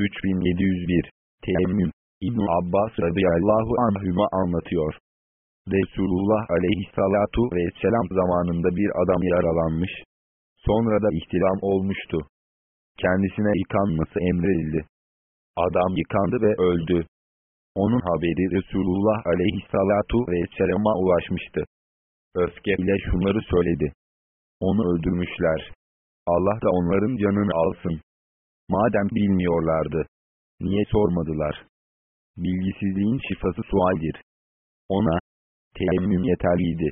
3701 Teyemmüm İbn Abbas radıyallahu anhüma anlatıyor. Resulullah aleyhissalatu vesselam zamanında bir adam yaralanmış. Sonra da ihtilam olmuştu. Kendisine yıkanması emredildi. Adam yıkandı ve öldü. Onun haberi Resulullah aleyhissalatu vesselama ulaşmıştı. Öfke ile şunları söyledi. Onu öldürmüşler. Allah da onların canını alsın. Madem bilmiyorlardı. Niye sormadılar? Bilgisizliğin şifası sualdir. Ona, teyemmüm yeterliydi.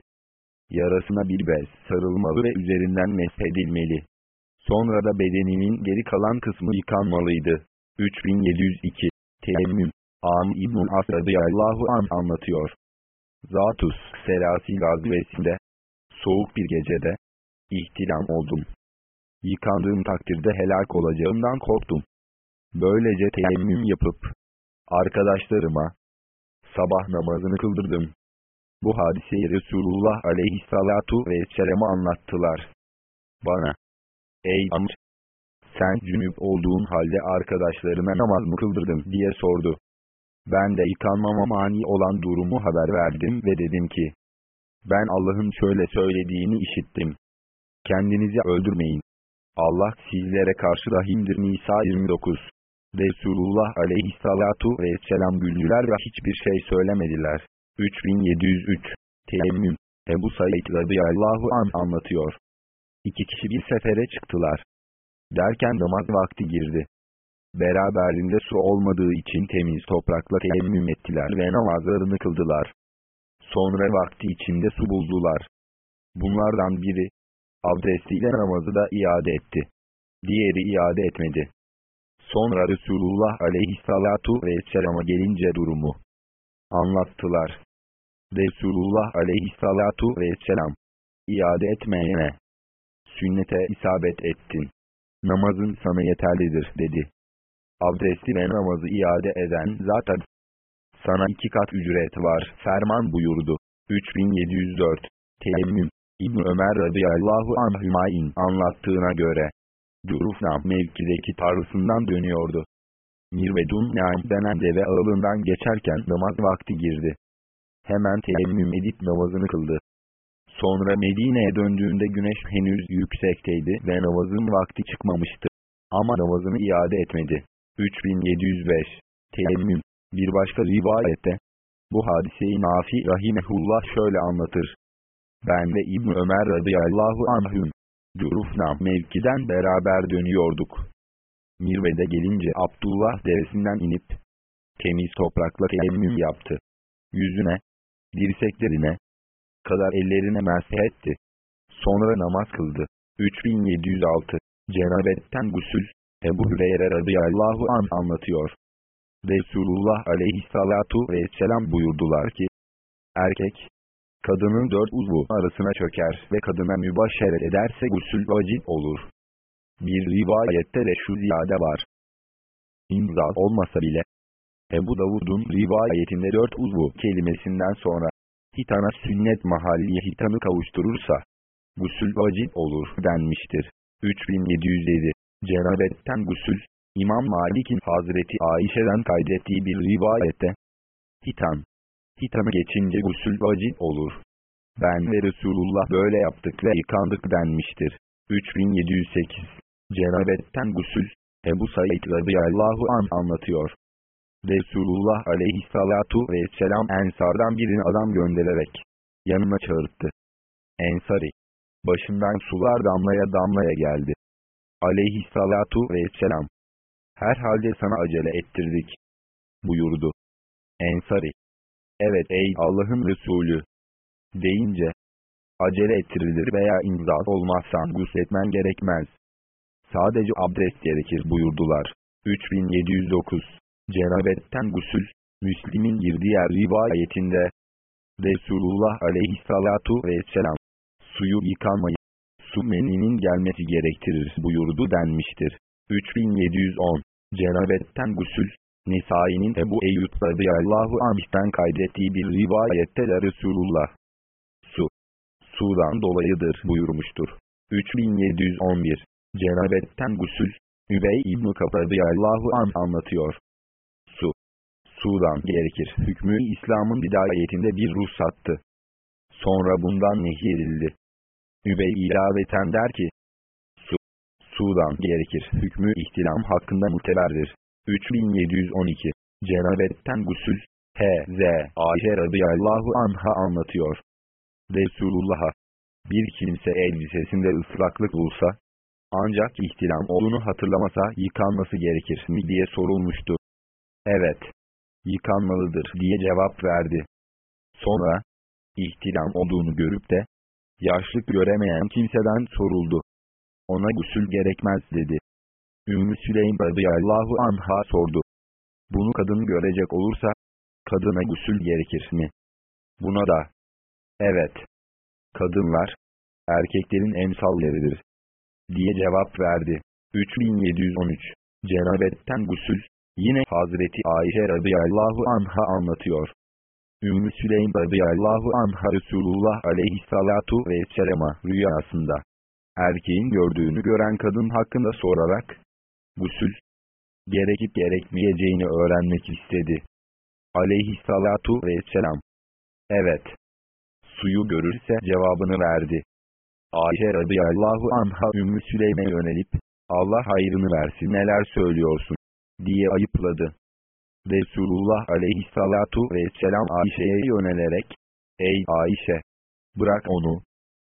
Yarasına bir bez sarılmalı ve üzerinden meshedilmeli. Sonra da bedeninin geri kalan kısmı yıkanmalıydı. 3702 Teyemmüm Am İbn-i As an anlatıyor. Zatus Selasi gazvesinde, soğuk bir gecede, ihtilam oldum. Yıkandığım takdirde helak olacağımdan korktum. Böylece teyemmüm yapıp, arkadaşlarıma, sabah namazını kıldırdım. Bu hadiseyi Resulullah aleyhissalatu vesselam'a anlattılar. Bana, ey Amr, sen cünüp olduğun halde arkadaşlarına namaz mı kıldırdın diye sordu. Ben de yıkanmama mani olan durumu haber verdim ve dedim ki, ben Allah'ın şöyle söylediğini işittim. Kendinizi öldürmeyin. Allah sizlere karşı rahimdir Nisa 29. Resulullah aleyhissalatu vesselam güldüler ve hiçbir şey söylemediler. 3703 Teyemmüm Ebu Said radıyallahu an anlatıyor. İki kişi bir sefere çıktılar. Derken namaz vakti girdi. Beraberinde su olmadığı için temiz toprakla teyemmüm ettiler ve namazlarını kıldılar. Sonra vakti içinde su buldular. Bunlardan biri, abdestiyle namazı da iade etti. Diğeri iade etmedi. Sonra Resulullah aleyhissalatu vesselama gelince durumu anlattılar. Resulullah aleyhissalatu vesselam, iade etmeyene, sünnete isabet ettin. Namazın sana yeterlidir dedi abdesti ve namazı iade eden zaten sana iki kat ücret var ferman buyurdu. 3704 Teyemmüm İbn Ömer radıyallahu anhümayin anlattığına göre Curufnam mevkideki tarlasından dönüyordu. Mirvedun Naim denen deve ağılından geçerken namaz vakti girdi. Hemen teyemmüm edip namazını kıldı. Sonra Medine'ye döndüğünde güneş henüz yüksekteydi ve namazın vakti çıkmamıştı. Ama namazını iade etmedi. 3705 Teyemmüm Bir başka rivayette bu hadiseyi Nafi Rahimehullah şöyle anlatır. Ben ve İbn Ömer radıyallahu anhüm Curufnam mevkiden beraber dönüyorduk. Mirve'de gelince Abdullah devesinden inip temiz toprakla teyemmüm yaptı. Yüzüne, dirseklerine kadar ellerine mersehetti. Sonra namaz kıldı. 3706 Cenabetten gusül Ebu Hüreyre radıyallahu an anlatıyor. Resulullah aleyhissalatu vesselam buyurdular ki, erkek, kadının dört uzvu arasına çöker ve kadına mübaşeret ederse gusül vacip olur. Bir rivayette de şu ziyade var. İmza olmasa bile, Ebu Davud'un rivayetinde dört uzvu kelimesinden sonra, hitana sünnet mahalliye hitanı kavuşturursa, gusül vacip olur denmiştir. 3707 Cenabetten gusül, İmam Malik'in Hazreti Ayşe'den kaydettiği bir rivayette, Hitan, Hitanı geçince gusül vacip olur. Ben ve Resulullah böyle yaptık ve yıkandık denmiştir. 3708 Cenabetten gusül, Ebu Said radıyallahu an anlatıyor. Resulullah aleyhissalatu vesselam Ensardan birini adam göndererek, yanına çağırttı. Ensari, başından sular damlaya damlaya geldi aleyhissalatu vesselam. Herhalde sana acele ettirdik. Buyurdu. Ensari. Evet ey Allah'ın Resulü. Deyince. Acele ettirilir veya imza olmazsan gusletmen gerekmez. Sadece abdest gerekir buyurdular. 3709 Cenabetten gusül, Müslim'in bir diğer rivayetinde, Resulullah aleyhissalatu vesselam, suyu yıkanmayı su meninin gelmesi gerektirir buyurdu denmiştir. 3710 Cenabetten gusül Nisai'nin Ebu Eyyub radıyallahu anh'ten kaydettiği bir rivayette de Resulullah su sudan dolayıdır buyurmuştur. 3711 Cenabetten gusül Übey İbn-i Kapadiyallahu an anlatıyor. Su. Sudan gerekir. Hükmü İslam'ın bidayetinde bir ruhsattı. Sonra bundan nehyedildi. Übey ilaveten der ki, Su. Sudan gerekir. Hükmü ihtilam hakkında muteberdir. 3712 Cenabetten gusül H.Z. Ayşe radıyallahu anha anlatıyor. Resulullah'a bir kimse elbisesinde ıslaklık bulsa, ancak ihtilam olduğunu hatırlamasa yıkanması gerekir mi diye sorulmuştu. Evet, yıkanmalıdır diye cevap verdi. Sonra, ihtilam olduğunu görüp de, yaşlık göremeyen kimseden soruldu. Ona gusül gerekmez dedi. Ümmü Süleym radıyallahu anha sordu. Bunu kadın görecek olursa, kadına gusül gerekir mi? Buna da, evet, kadınlar, erkeklerin emsalleridir, diye cevap verdi. 3713 Cenabetten gusül, yine Hazreti Ayşe radıyallahu anha anlatıyor. Ümmü Süleym radıyallahu anha Resulullah aleyhissalatu vesselama rüyasında, erkeğin gördüğünü gören kadın hakkında sorarak, gusül, gerekip gerekmeyeceğini öğrenmek istedi. Aleyhissalatu vesselam. Evet. Suyu görürse cevabını verdi. Ayşe radıyallahu anha Ümmü Süleym'e yönelip, Allah hayrını versin neler söylüyorsun, diye ayıpladı. Resulullah aleyhissalatu vesselam Ayşe'ye yönelerek, Ey Ayşe! Bırak onu.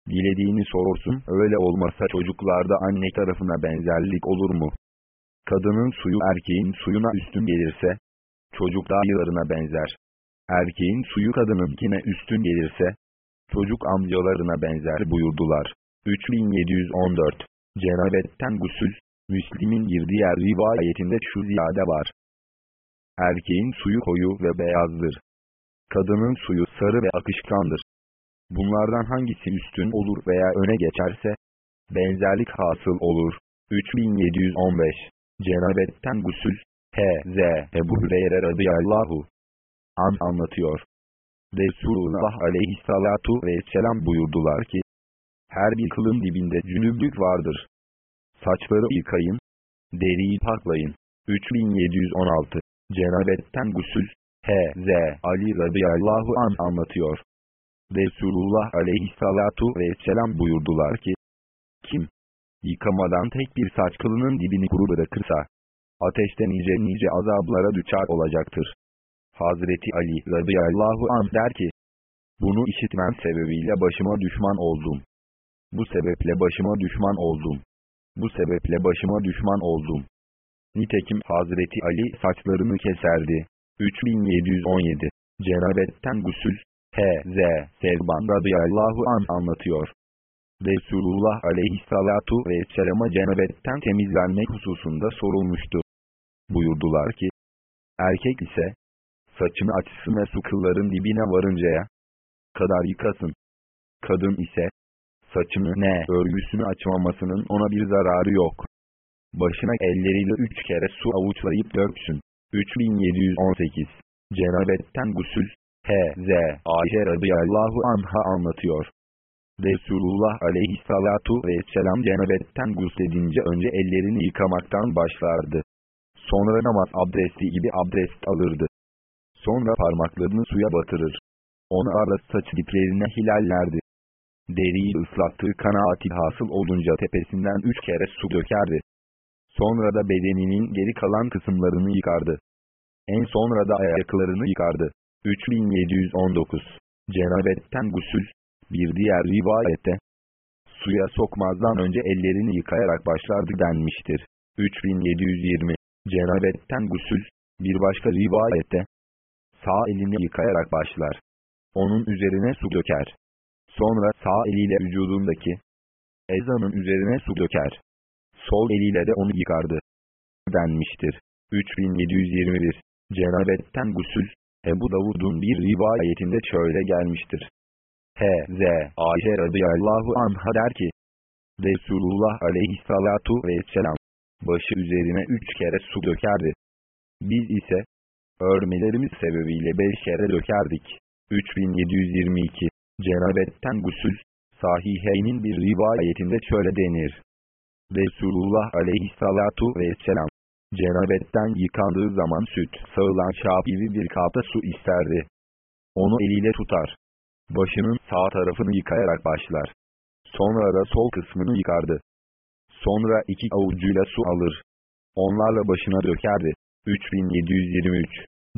Dilediğini sorursun, öyle olmasa çocuklarda anne tarafına benzerlik olur mu? Kadının suyu erkeğin suyuna üstün gelirse, çocuk dayılarına benzer. Erkeğin suyu kadınınkine üstün gelirse, çocuk amcalarına benzer buyurdular. 3714 Cenabetten gusül, Müslim'in bir diğer rivayetinde şu ziyade var. Erkeğin suyu koyu ve beyazdır. Kadının suyu sarı ve akışkandır. Bunlardan hangisi üstün olur veya öne geçerse, benzerlik hasıl olur. 3715 Cenabetten gusül, H.Z. Ebu Hüreyre radıyallahu an anlatıyor. Resulullah aleyhissalatu vesselam buyurdular ki, her bir kılın dibinde cünüblük vardır. Saçları yıkayın, deriyi paklayın. 3716 Cenabetten gusül, H.Z. Ali radıyallahu an anlatıyor. Resulullah aleyhissalatu vesselam buyurdular ki, yıkamadan tek bir saç kılının dibini kuru bırakırsa, ateşte nice nice azablara düçar olacaktır. Hazreti Ali radıyallahu anh der ki, bunu işitmem sebebiyle başıma düşman oldum. Bu sebeple başıma düşman oldum. Bu sebeple başıma düşman oldum. Nitekim Hazreti Ali saçlarını keserdi. 3717 Cenabetten gusül H.Z. Sevban radıyallahu an anlatıyor. Resulullah aleyhissalatu vesselama cenabetten temizlenmek hususunda sorulmuştu. Buyurdular ki, erkek ise, saçını açsın ve su kılların dibine varıncaya kadar yıkasın. Kadın ise, saçını ne örgüsünü açmamasının ona bir zararı yok. Başına elleriyle üç kere su avuçlayıp döksün. 3718 Cenabetten gusül H.Z. Ayşe radıyallahu anha anlatıyor. Resulullah aleyhissalatu vesselam cenabetten gusledince önce ellerini yıkamaktan başlardı. Sonra namaz abdesti gibi abdest alırdı. Sonra parmaklarını suya batırır. Onu ara saç diplerine hilallerdi. Deriyi ıslattığı kanaati hasıl olunca tepesinden üç kere su dökerdi. Sonra da bedeninin geri kalan kısımlarını yıkardı. En sonra da ayaklarını yıkardı. 3719 Cenabetten gusül Bir diğer rivayette Suya sokmazdan önce ellerini yıkayarak başlardı denmiştir. 3720 Cenabetten gusül Bir başka rivayette Sağ elini yıkayarak başlar. Onun üzerine su döker. Sonra sağ eliyle vücudundaki ezanın üzerine su döker. Sol eliyle de onu yıkardı. Denmiştir. 3721 Cenabetten gusül Ebu Davud'un bir rivayetinde şöyle gelmiştir. H.Z. Ayşe radıyallahu anha der ki, Resulullah aleyhissalatu vesselam, başı üzerine üç kere su dökerdi. Biz ise, örmelerimiz sebebiyle beş kere dökerdik. 3722 Cenabetten gusül, Sahiheynin bir rivayetinde şöyle denir. Resulullah aleyhissalatu vesselam, cenabetten yıkandığı zaman süt sağılan şabibi bir kapta su isterdi. Onu eliyle tutar. Başının sağ tarafını yıkayarak başlar. Sonra da sol kısmını yıkardı. Sonra iki avucuyla su alır. Onlarla başına dökerdi. 3723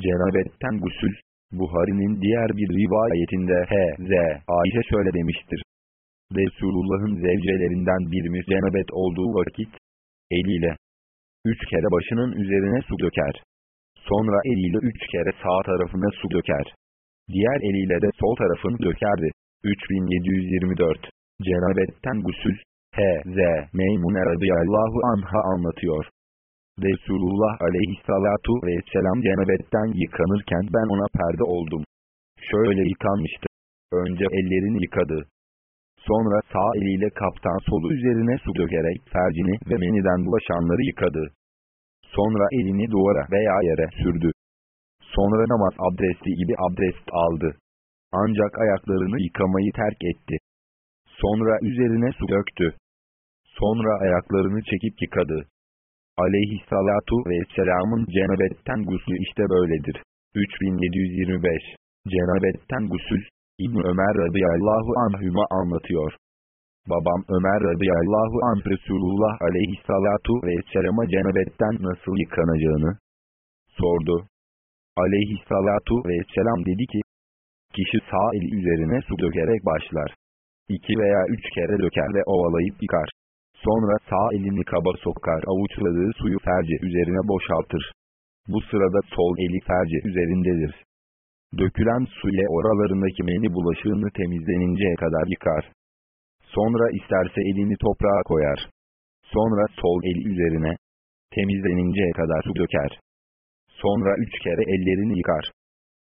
Cenabetten gusül Buhari'nin diğer bir rivayetinde H.Z. Ayşe şöyle demiştir. Resulullah'ın zevcelerinden birimiz cenabet olduğu vakit, eliyle üç kere başının üzerine su döker. Sonra eliyle üç kere sağ tarafına su döker. Diğer eliyle de sol tarafını dökerdi. 3724 Cenabetten gusül H.Z. Meymune radıyallahu anha anlatıyor. Resulullah aleyhissalatu vesselam cenabetten yıkanırken ben ona perde oldum. Şöyle yıkanmıştı. Önce ellerini yıkadı. Sonra sağ eliyle kaptan solu üzerine su dökerek fercini ve meniden bulaşanları yıkadı. Sonra elini duvara veya yere sürdü. Sonra namaz abdesti gibi abdest aldı. Ancak ayaklarını yıkamayı terk etti. Sonra üzerine su döktü. Sonra ayaklarını çekip yıkadı. Aleyhissalatu vesselamın cenabetten guslü işte böyledir. 3725 Cenabetten gusül İbn Ömer radıyallahu anhüma anlatıyor. Babam Ömer radıyallahu anh Resulullah aleyhissalatu vesselama cenabetten nasıl yıkanacağını sordu. Aleyhissalatu vesselam dedi ki, kişi sağ eli üzerine su dökerek başlar. İki veya üç kere döker ve ovalayıp yıkar. Sonra sağ elini kaba sokar avuçladığı suyu ferce üzerine boşaltır. Bu sırada sol eli ferce üzerindedir. Dökülen su ile oralarındaki meni bulaşığını temizleninceye kadar yıkar. Sonra isterse elini toprağa koyar. Sonra sol eli üzerine temizleninceye kadar su döker. Sonra üç kere ellerini yıkar.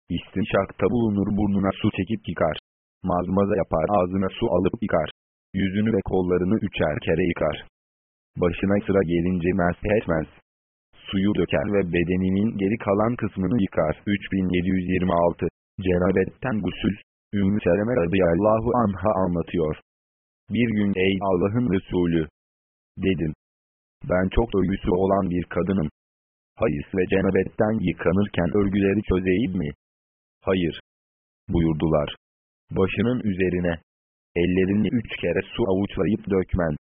İstinşakta bulunur burnuna su çekip yıkar. Mazmaza yapar ağzına su alıp yıkar. Yüzünü ve kollarını üçer kere yıkar. Başına sıra gelince mesh etmez. Suyu döker ve bedeninin geri kalan kısmını yıkar. 3726 Cenabetten gusül Ümmü Seleme radıyallahu anha anlatıyor. Bir gün ey Allah'ın Resulü dedim. Ben çok örgüsü olan bir kadınım. Hayız ve cenabetten yıkanırken örgüleri çözeyim mi? Hayır. Buyurdular. Başının üzerine ellerini üç kere su avuçlayıp dökmen.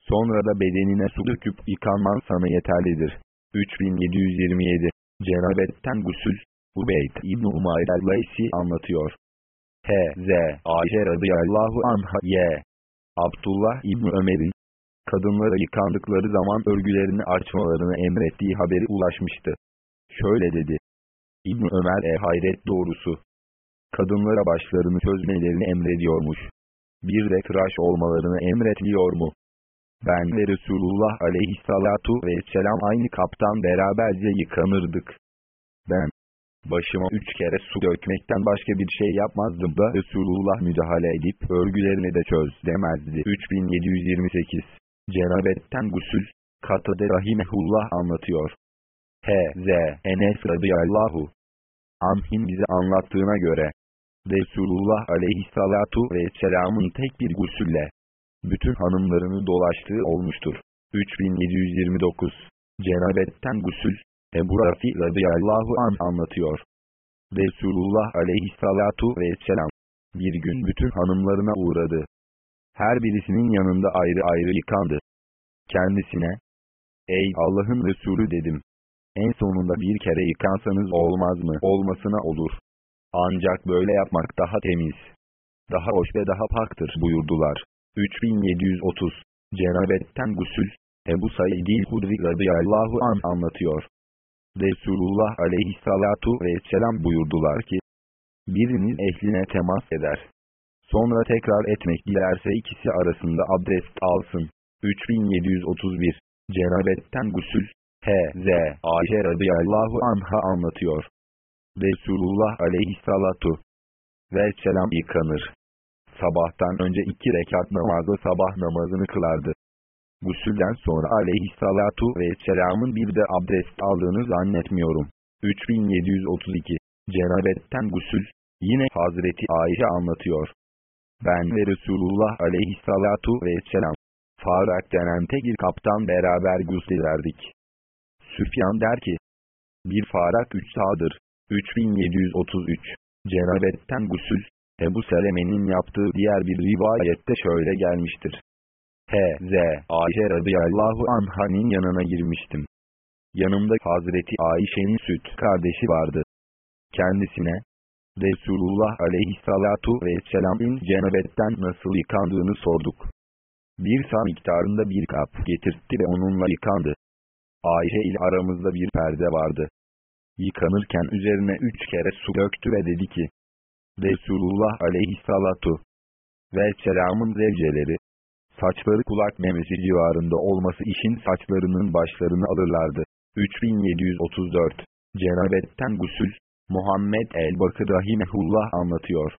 Sonra da bedenine su döküp yıkanman sana yeterlidir. 3727 Cenabetten gusül Ubeyd İbn Umayr el-Laysi anlatıyor. H.Z. Ayşe radıyallahu anha ye. Abdullah İbn Ömer'in kadınlara yıkandıkları zaman örgülerini açmalarını emrettiği haberi ulaşmıştı. Şöyle dedi. İbn Ömer e hayret doğrusu. Kadınlara başlarını çözmelerini emrediyormuş bir de tıraş olmalarını emretliyor mu? Ben ve Resulullah aleyhissalatu vesselam aynı kaptan beraberce yıkanırdık. Ben, başıma üç kere su dökmekten başka bir şey yapmazdım da Resulullah müdahale edip örgülerini de çöz demezdi. 3728 Cenabetten gusül, Katıde Rahimehullah anlatıyor. H.Z. Enes radıyallahu anhin bize anlattığına göre, Resulullah aleyhissalatu vesselamın tek bir gusülle bütün hanımlarını dolaştığı olmuştur. 3729 Cenabetten gusül Ebu Rafi radıyallahu an anlatıyor. Resulullah aleyhissalatu vesselam bir gün bütün hanımlarına uğradı. Her birisinin yanında ayrı ayrı yıkandı. Kendisine, ey Allah'ın Resulü dedim. En sonunda bir kere yıkansanız olmaz mı? Olmasına olur. Ancak böyle yapmak daha temiz, daha hoş ve daha paktır buyurdular. 3730 Cenabetten gusül Ebu Said-i Hudri radıyallahu an anlatıyor. Resulullah aleyhissalatu vesselam buyurdular ki, biriniz ehline temas eder. Sonra tekrar etmek dilerse ikisi arasında abdest alsın. 3731 Cenabetten gusül H.Z. Ayşe radıyallahu anha anlatıyor. Resulullah aleyhissalatu vesselam yıkanır. Sabahtan önce iki rekat namazda sabah namazını kılardı. Gusülden sonra aleyhissalatu vesselamın bir de abdest aldığını zannetmiyorum. 3732 Cenabetten gusül Yine Hazreti Ayşe anlatıyor. Ben ve Resulullah aleyhissalatu vesselam Farak denen tekil kaptan beraber guslederdik. Süfyan der ki, bir farak üç sağdır. 3733 Cenabetten gusül, Ebu Seleme'nin yaptığı diğer bir rivayette şöyle gelmiştir. H.Z. Ayşe radıyallahu anha'nin yanına girmiştim. Yanımda Hazreti Ayşe'nin süt kardeşi vardı. Kendisine, Resulullah aleyhissalatu vesselam'ın cenabetten nasıl yıkandığını sorduk. Bir sağ miktarında bir kap getirtti ve onunla yıkandı. Ayşe ile aramızda bir perde vardı. Yıkanırken üzerine üç kere su döktü ve dedi ki, Resulullah aleyhissalatu ve selamın zevceleri, saçları kulak memesi civarında olması işin saçlarının başlarını alırlardı. 3734 Cenabetten gusül Muhammed el-Bakır Rahimehullah anlatıyor.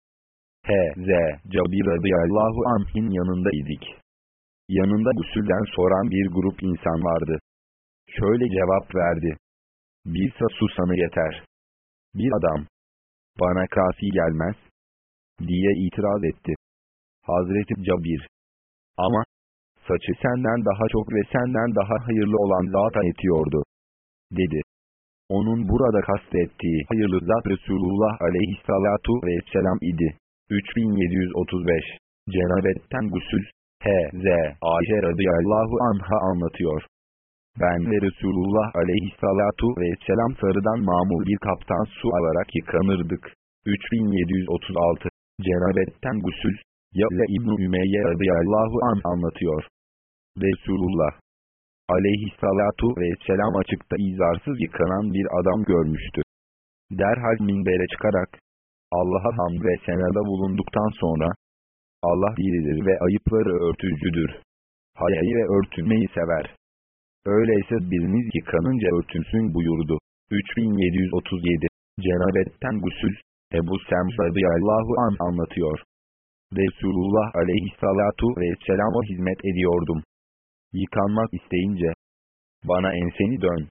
H.Z. Cabir radıyallahu anh'in yanında idik. Yanında gusülden soran bir grup insan vardı. Şöyle cevap verdi. Bilse susanı yeter. Bir adam, bana kafi gelmez, diye itiraz etti. Hazreti Cabir, ama, saçı senden daha çok ve senden daha hayırlı olan zata yetiyordu, dedi. Onun burada kastettiği hayırlı zat Resulullah aleyhissalatu vesselam idi. 3735 Cenabetten gusül H.Z. Ayşe radıyallahu anha anlatıyor. Ben ve Resulullah aleyhissalatu vesselam sarıdan mamul bir kaptan su alarak yıkanırdık. 3736 Cenabetten gusül Ya'le İbn-i Ümeyye radıyallahu an anlatıyor. Resulullah aleyhissalatu vesselam açıkta izarsız yıkanan bir adam görmüştü. Derhal minbere çıkarak Allah'a hamd ve senada bulunduktan sonra Allah biridir ve ayıpları örtücüdür. Hayayı ve örtünmeyi sever. Öyleyse biriniz yıkanınca örtünsün buyurdu. 3737 Cenabetten gusül Ebu Sems radıyallahu an anlatıyor. Resulullah aleyhissalatu vesselama hizmet ediyordum. Yıkanmak isteyince, bana enseni dön,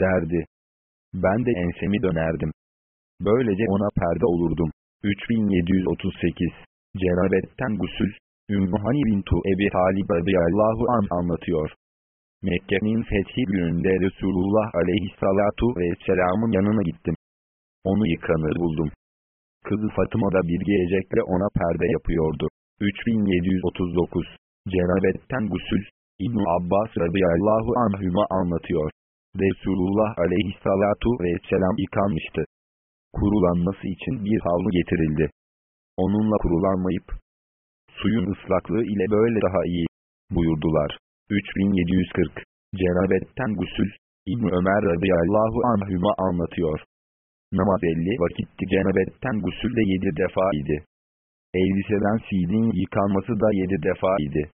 derdi. Ben de ensemi dönerdim. Böylece ona perde olurdum. 3738 Cenabetten gusül Ümmü Hani bintu Ebi Talib radıyallahu an anlatıyor. Mekke'nin fethi gününde Resulullah aleyhissalatu vesselamın yanına gittim. Onu yıkanır buldum. Kızı Fatıma da bir gelecekle ona perde yapıyordu. 3739 Cenabetten gusül İbn Abbas radıyallahu anhüma anlatıyor. Resulullah aleyhissalatu vesselam yıkanmıştı. Kurulanması için bir havlu getirildi. Onunla kurulanmayıp, suyun ıslaklığı ile böyle daha iyi, buyurdular. 3740 Cenabetten gusül İbn Ömer radıyallahu anhüma anlatıyor. Namaz belli vakitti cenabetten gusül de yedi defa idi. Elbiseden sildiğin yıkanması da yedi defa idi.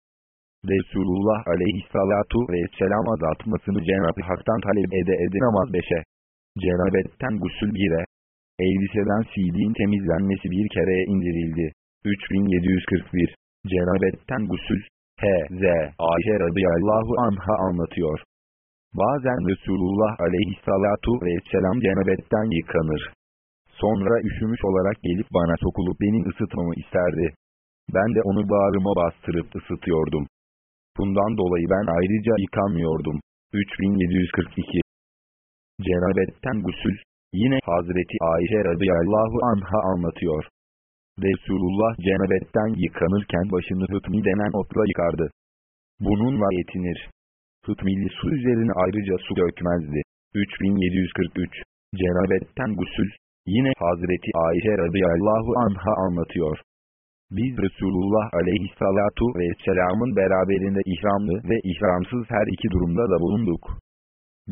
Resulullah aleyhissalatu vesselam azaltmasını Cenab-ı Hak'tan talep ede ede namaz beşe. Cenabetten gusül bire. Elbiseden sildiğin temizlenmesi bir kereye indirildi. 3741 Cenabetten gusül H.Z. Ayşe radıyallahu anha anlatıyor. Bazen Resulullah aleyhissalatu vesselam cenabetten yıkanır. Sonra üşümüş olarak gelip bana sokulup beni ısıtmamı isterdi. Ben de onu bağrıma bastırıp ısıtıyordum. Bundan dolayı ben ayrıca yıkanmıyordum. 3742 Cenabetten gusül Yine Hazreti Ayşe radıyallahu anha anlatıyor. Resulullah cenabetten yıkanırken başını hıtmi denen otla yıkardı. Bununla yetinir. Hıtmili su üzerine ayrıca su dökmezdi. 3743 Cenabetten gusül Yine Hazreti Ayşe radıyallahu anha anlatıyor. Biz Resulullah aleyhissalatu vesselamın beraberinde ihramlı ve ihramsız her iki durumda da bulunduk.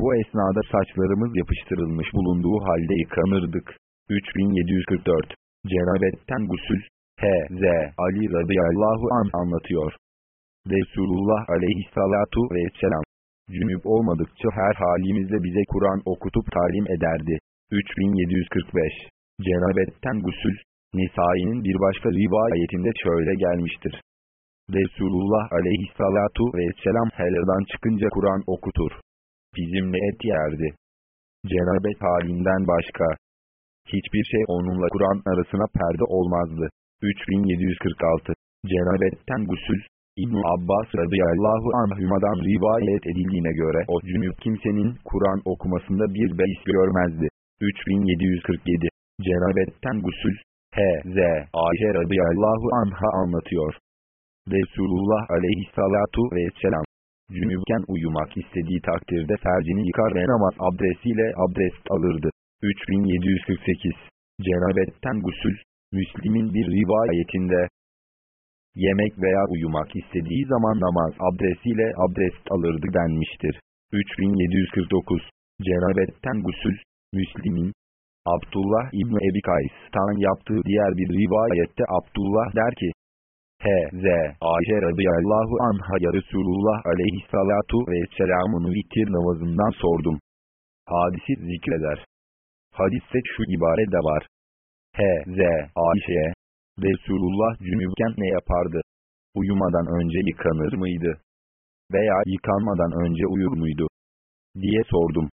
Bu esnada saçlarımız yapıştırılmış bulunduğu halde yıkanırdık. 3744 Cenabetten gusül H.Z. Ali radıyallahu an anlatıyor. Resulullah aleyhissalatu vesselam cünüp olmadıkça her halimizde bize Kur'an okutup talim ederdi. 3745 Cenabetten gusül Nisai'nin bir başka rivayetinde şöyle gelmiştir. Resulullah aleyhissalatu vesselam helvadan çıkınca Kur'an okutur. Bizimle et yerdi. Cenabet halinden başka, Hiçbir şey onunla Kur'an arasına perde olmazdı. 3746 Cenabetten gusül İbn Abbas radıyallahu anhümadan rivayet edildiğine göre o cünüp kimsenin Kur'an okumasında bir beis görmezdi. 3747 Cenabetten gusül H.Z. Ayşe radıyallahu anha anlatıyor. Resulullah aleyhissalatu vesselam cünübken uyumak istediği takdirde fercini yıkar ve namaz abdestiyle abdest alırdı. 3748 Cenabetten gusül Müslim'in bir rivayetinde yemek veya uyumak istediği zaman namaz abdestiyle abdest alırdı denmiştir. 3749 Cenabetten gusül Müslim'in Abdullah İbni Ebi Kays'tan yaptığı diğer bir rivayette Abdullah der ki, H.Z. Ayşe radıyallahu anha ya Resulullah aleyhissalatu vesselamın vitir namazından sordum. Hadisi zikreder. Hadiste şu ibare de var. H.Z. Ayşe'ye, Resulullah cünübken ne yapardı? Uyumadan önce yıkanır mıydı? Veya yıkanmadan önce uyur muydu? diye sordum.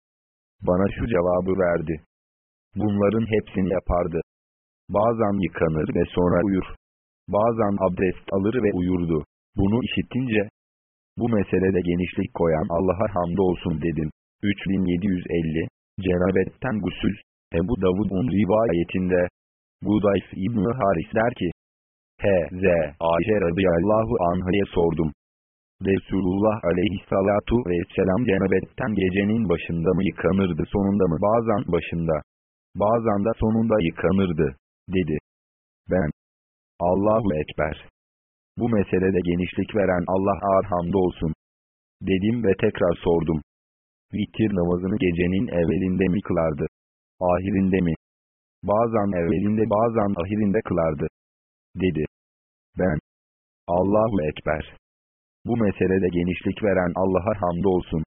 Bana şu cevabı verdi. Bunların hepsini yapardı. Bazen yıkanır ve sonra uyur. Bazen abdest alır ve uyurdu. Bunu işittince, bu meselede genişlik koyan Allah'a hamdolsun dedim. 3750 Cenabetten gusül Ebu Davud'un rivayetinde Budayf İbni Haris der ki H.Z. Ayşe radıyallahu anh'a sordum. Resulullah aleyhissalatu vesselam cenabetten gecenin başında mı yıkanırdı sonunda mı bazen başında, bazen de sonunda yıkanırdı, dedi. Ben, Allahu Ekber. Bu meselede genişlik veren Allah ağır hamdolsun. Dedim ve tekrar sordum. Vitir namazını gecenin evvelinde mi kılardı? Ahirinde mi? Bazen evvelinde bazen ahirinde kılardı. Dedi. Ben. Allahu Ekber. Bu meselede genişlik veren Allah'a hamdolsun.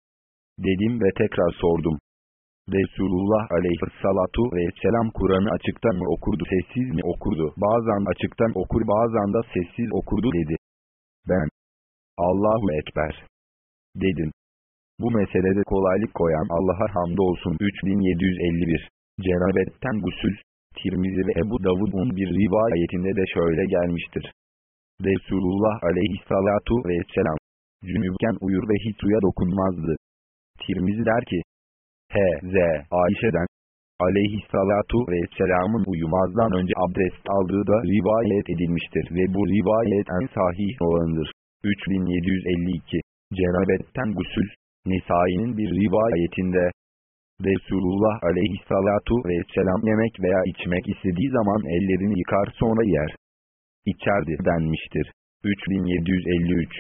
Dedim ve tekrar sordum. Resulullah aleyhissalatu vesselam Kur'an'ı açıktan mı okurdu sessiz mi okurdu bazen açıktan okur bazen de sessiz okurdu dedi. Ben. Allahu Ekber. Dedim. Bu meselede kolaylık koyan Allah'a hamdolsun 3751. Cenabetten gusül, Tirmizi ve Ebu Davud'un bir rivayetinde de şöyle gelmiştir. Resulullah aleyhissalatu vesselam, cünübken uyur ve hiç suya dokunmazdı. Tirmizi der ki, H.Z. Ayşe'den, aleyhissalatu vesselamın uyumazdan önce abdest aldığı da rivayet edilmiştir ve bu rivayet en sahih olanıdır. 3752 Cenabetten gusül, Nisai'nin bir rivayetinde, Resulullah aleyhissalatu vesselam yemek veya içmek istediği zaman ellerini yıkar sonra yer. İçerdi denmiştir. 3753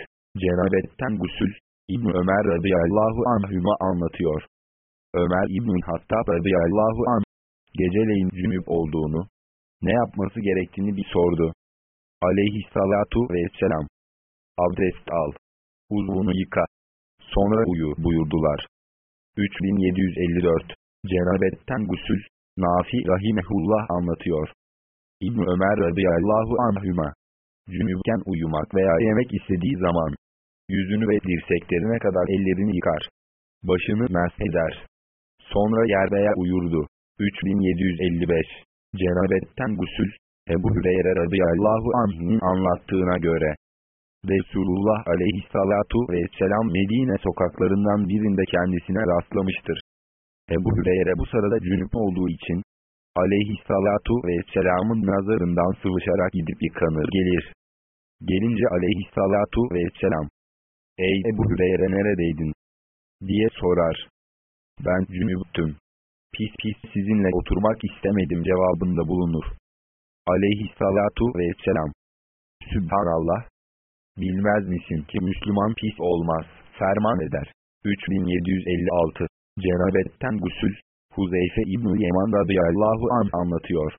Cenabetten gusül, İbn Ömer radıyallahu anhüma anlatıyor. Ömer İbn Hattab radıyallahu anh, geceleyin cünüp olduğunu, ne yapması gerektiğini bir sordu. Aleyhissalatu vesselam, abdest al, uzvunu yıka, sonra uyu buyurdular. 3754 Cenabetten gusül, Nafi Rahimehullah anlatıyor. İbn Ömer radıyallahu anhüma, cünübken uyumak veya yemek istediği zaman, yüzünü ve dirseklerine kadar ellerini yıkar, başını mesheder, sonra yer veya uyurdu. 3755 Cenabetten gusül, Ebu Hüreyre radıyallahu anh'ın anlattığına göre, Resulullah aleyhissalatu vesselam Medine sokaklarından birinde kendisine rastlamıştır. Ebu Hüreyre bu sırada cünüp olduğu için, aleyhissalatu vesselamın nazarından sıvışarak gidip yıkanır gelir. Gelince aleyhissalatu vesselam, Ey Ebu Hüreyre neredeydin? diye sorar. Ben cünüptüm. Pis pis sizinle oturmak istemedim cevabında bulunur. Aleyhissalatu vesselam. Sübhanallah, Bilmez misin ki Müslüman pis olmaz, ferman eder. 3756 Cenabetten gusül, Huzeyfe İbn-i Yeman radıyallahu an anlatıyor.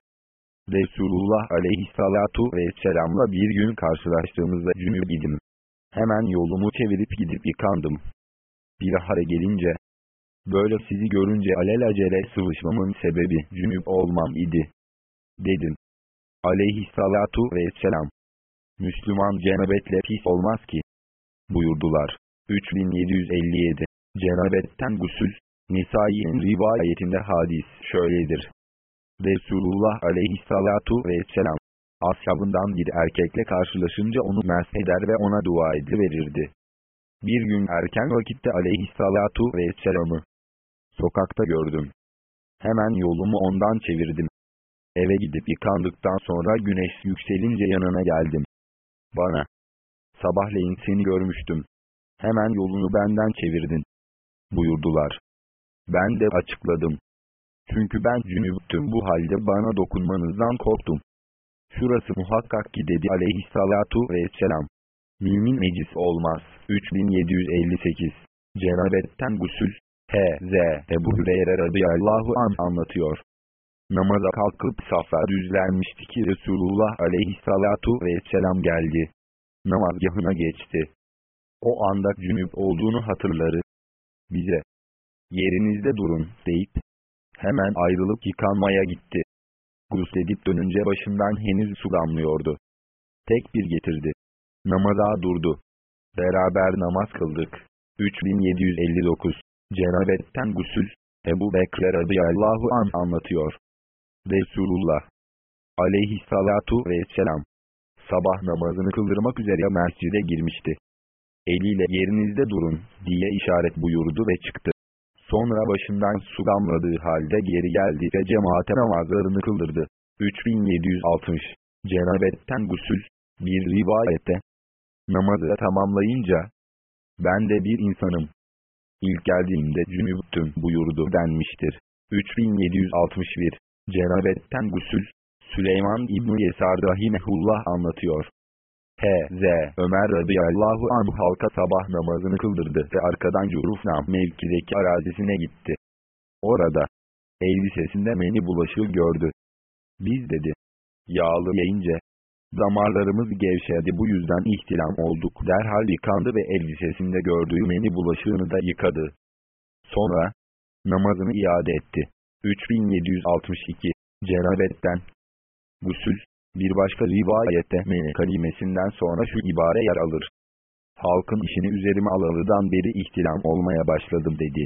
Resulullah aleyhissalatu vesselamla bir gün karşılaştığımızda cünüp idim. Hemen yolumu çevirip gidip yıkandım. Bilahare gelince, böyle sizi görünce alelacele sıvışmamın sebebi cünüp olmam idi. Dedim. Aleyhissalatu vesselam. Müslüman cenabetle pis olmaz ki. Buyurdular. 3757 Cenabetten gusül, Nisai'nin rivayetinde hadis şöyledir. Resulullah aleyhissalatu vesselam, Ashabından bir erkekle karşılaşınca onu mesheder ve ona dua ediverirdi. Bir gün erken vakitte aleyhissalatu vesselam'ı sokakta gördüm. Hemen yolumu ondan çevirdim. Eve gidip yıkandıktan sonra güneş yükselince yanına geldim. Bana, sabahleyin seni görmüştüm. Hemen yolunu benden çevirdin. Buyurdular. Ben de açıkladım. Çünkü ben cünüptüm bu halde bana dokunmanızdan korktum. Şurası muhakkak ki dedi aleyhissalatu vesselam. Mümin necis olmaz. 3758 Cenabetten gusül H.Z. Ebu Hüreyre radıyallahu an anlatıyor. Namaza kalkıp safa düzlenmişti ki Resulullah aleyhissalatu vesselam geldi. Namazgahına geçti. O anda cünüp olduğunu hatırları. Bize, yerinizde durun deyip, hemen ayrılıp yıkanmaya gitti. Gusledip dönünce başından henüz su damlıyordu. Tek bir getirdi. Namaza durdu. Beraber namaz kıldık. 3759 Cenabetten gusül Ebu Bekir radıyallahu an anlatıyor. Resulullah aleyhissalatu vesselam sabah namazını kıldırmak üzere mescide girmişti. Eliyle yerinizde durun diye işaret buyurdu ve çıktı. Sonra başından su damladığı halde geri geldi ve cemaate namazlarını kıldırdı. 3760 Cenabetten gusül Bir rivayette Namazı tamamlayınca Ben de bir insanım. İlk geldiğimde cünüptüm buyurdu denmiştir. 3761 Cenabetten gusül Süleyman İbni Yesar Rahimehullah anlatıyor. H.Z. Ömer radıyallahu anh halka sabah namazını kıldırdı ve arkadan Curufnam mevkideki arazisine gitti. Orada, elbisesinde meni bulaşığı gördü. Biz dedi, yağlı yiyince, damarlarımız gevşedi bu yüzden ihtilam olduk derhal yıkandı ve elbisesinde gördüğü meni bulaşığını da yıkadı. Sonra, namazını iade etti. 3762 Cenabetten Gusül bir başka rivayette mene kalimesinden sonra şu ibare yer alır. Halkın işini üzerime alalıdan beri ihtilam olmaya başladım dedi.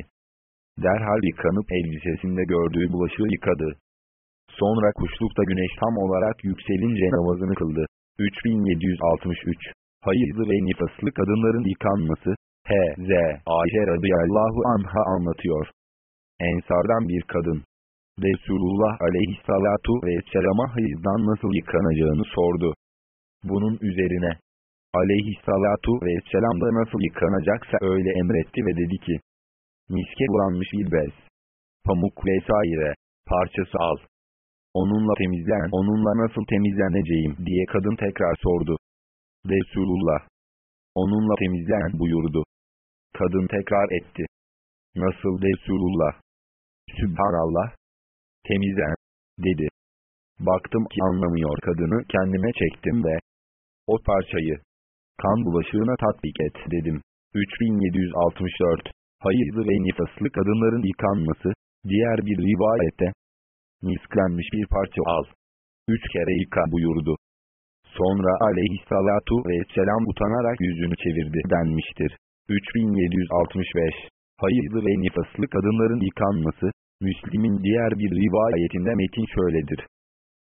Derhal yıkanıp elbisesinde gördüğü bulaşığı yıkadı. Sonra kuşlukta güneş tam olarak yükselince namazını kıldı. 3763 Hayızlı ve nifaslı kadınların yıkanması H.Z. Ayşe radıyallahu anha anlatıyor. Ensardan bir kadın, Resulullah aleyhissalatu vesselama hayızdan nasıl yıkanacağını sordu. Bunun üzerine aleyhissalatu vesselam da nasıl yıkanacaksa öyle emretti ve dedi ki miske bulanmış bir bez, pamuk vesaire parçası al. Onunla temizlen, onunla nasıl temizleneceğim diye kadın tekrar sordu. Resulullah onunla temizlen buyurdu. Kadın tekrar etti. Nasıl Resulullah? Sübhanallah, temizlen, dedi. Baktım ki anlamıyor kadını kendime çektim ve o parçayı kan bulaşığına tatbik et dedim. 3764 Hayızlı ve nifaslı kadınların yıkanması, diğer bir rivayette, misklenmiş bir parça al. Üç kere yıka buyurdu. Sonra aleyhissalatu vesselam utanarak yüzünü çevirdi denmiştir. 3765 Hayızlı ve nifaslı kadınların yıkanması, Müslim'in diğer bir rivayetinde metin şöyledir.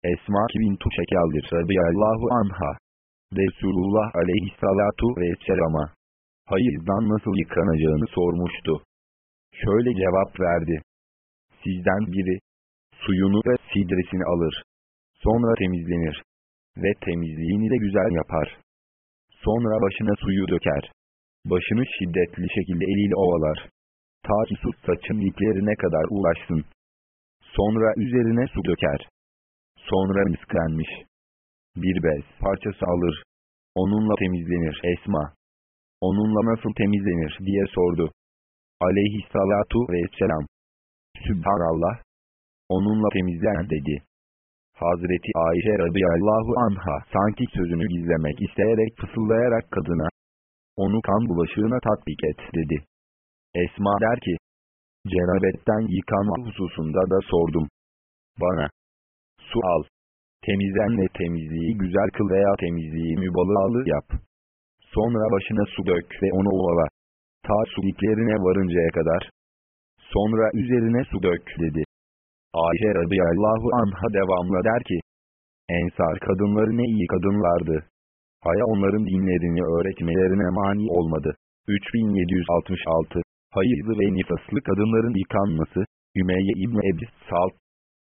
Esma bintu Şekaldir radıyallahu anha. Resulullah aleyhissalatu vesselama. Hayızdan nasıl yıkanacağını sormuştu. Şöyle cevap verdi. Sizden biri, suyunu ve sidresini alır. Sonra temizlenir. Ve temizliğini de güzel yapar. Sonra başına suyu döker. Başını şiddetli şekilde eliyle ovalar. Ta ki su saçın iplerine kadar ulaşsın. Sonra üzerine su döker. Sonra misklenmiş. Bir bez parçası alır. Onunla temizlenir Esma. Onunla nasıl temizlenir diye sordu. Aleyhissalatu vesselam. Sübhanallah. Onunla temizlen dedi. Hazreti Ayşe radıyallahu anha sanki sözünü gizlemek isteyerek fısıldayarak kadına, onu kan bulaşığına tatbik et dedi. Esma der ki, cenabetten yıkanma hususunda da sordum. Bana, su al, temizlen ve temizliği güzel kıl veya temizliği mübalağalı yap. Sonra başına su dök ve onu ovala. Ta su varıncaya kadar. Sonra üzerine su dök dedi. Ayşe radıyallahu anha devamla der ki, Ensar kadınları ne iyi kadınlardı. Haya onların dinlerini öğretmelerine mani olmadı. 3766 Hayırlı ve nifaslı kadınların yıkanması, Ümeyye İbni Ebi Salt,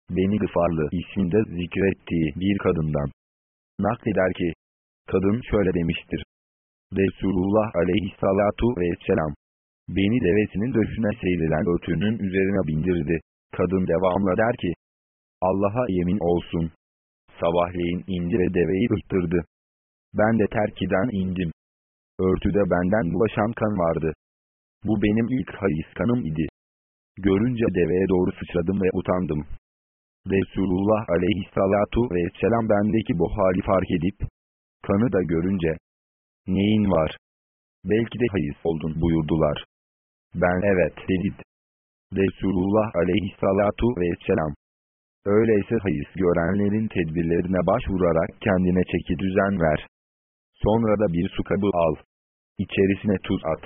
Beni Gıfarlı isminde zikrettiği bir kadından. Nakleder ki, kadın şöyle demiştir. Resulullah aleyhissalatu vesselam, beni devesinin döşüne seyreden örtünün üzerine bindirdi. Kadın devamla der ki, Allah'a yemin olsun. Sabahleyin indi ve deveyi ırttırdı. Ben de terkiden indim. Örtüde benden bulaşan kan vardı. Bu benim ilk hayız kanım idi. Görünce deveye doğru sıçradım ve utandım. Resulullah aleyhissalatu vesselam bendeki bu hali fark edip, kanı da görünce, neyin var? Belki de hayız oldun buyurdular. Ben evet dedim. Resulullah aleyhissalatu vesselam. Öyleyse hayız görenlerin tedbirlerine başvurarak kendine çeki düzen ver. Sonra da bir su kabı al. İçerisine tuz at.